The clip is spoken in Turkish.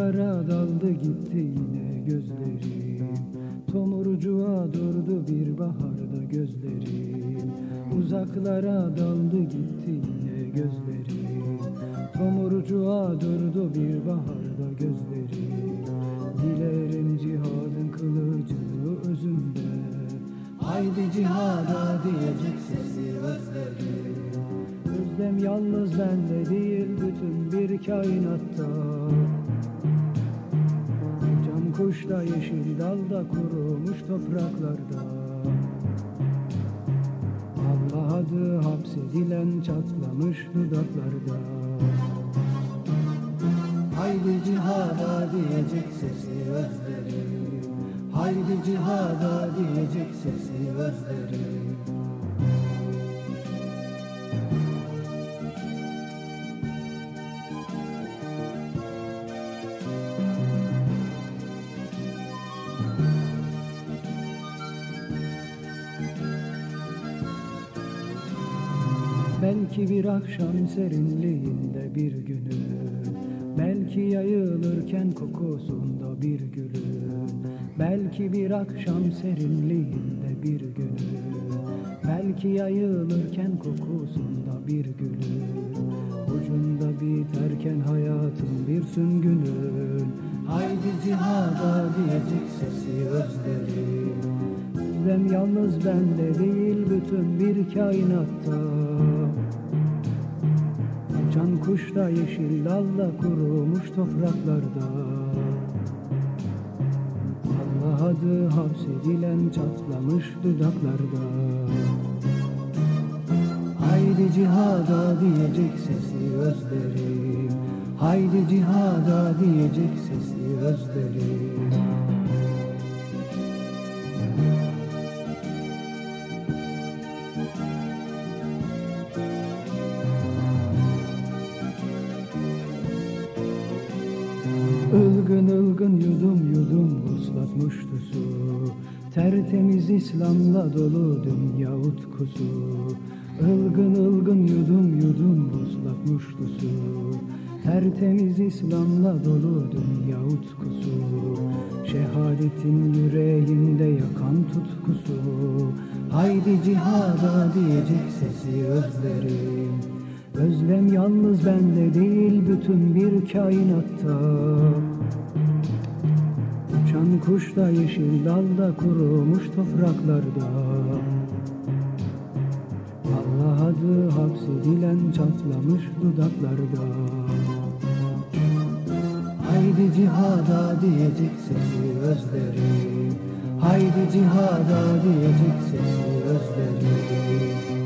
Uzaklara daldı gitti yine gözlerim. Tomurcuğa durdu bir baharda gözlerim. Uzaklara daldı gitti yine gözlerim. Tomurcuğa durdu bir baharda gözlerim. Dilerim cihadın kılıcını özümde Haydi cihada diyecek sesi özlerim. Özlem yalnız bende değil bütün bir kainatta Can kuşla yeşil dalda kurumuş topraklarda. Allah adı hapsedilen çatlamış dudaklarda. Haydi cihada diyecek sesi özlerim. Haydi cihada diyecek sesi özlerim Belki bir akşam serinliğinde bir günü Belki yayılırken kokusunda bir gülün Belki bir akşam serinliğinde bir günü Belki yayılırken kokusunda bir gülün Ucunda biterken hayatın bir süngünün Haydi cihada diyecek sesi özlerim Özlem yalnız bende değil bütün bir kainatta Uçan kuşla yeşil dalla kurumuş topraklarda. Allah adı hapsedilen çatlamış dudaklarda. Haydi cihada diyecek sesi özlerim. Haydi cihada diyecek sesi özlerim Ilgın ılgın yudum yudum ıslatmıştı su. Tertemiz İslam'la dolu dünya utkusu Ilgın ılgın yudum yudum ıslatmıştı su. Tertemiz İslam'la dolu dünya utkusu Şehadetin yüreğinde yakan tutkusu. Haydi cihada diyecek sesi özlerim Özlem yalnız bende değil bütün bir kainatta. Uçan kuşla yeşil dalda kurumuş topraklarda. Allah adı hapsedilen çatlamış dudaklarda. Haydi cihada diyecek sesi özlerim Haydi cihada diyecek sesi özlerim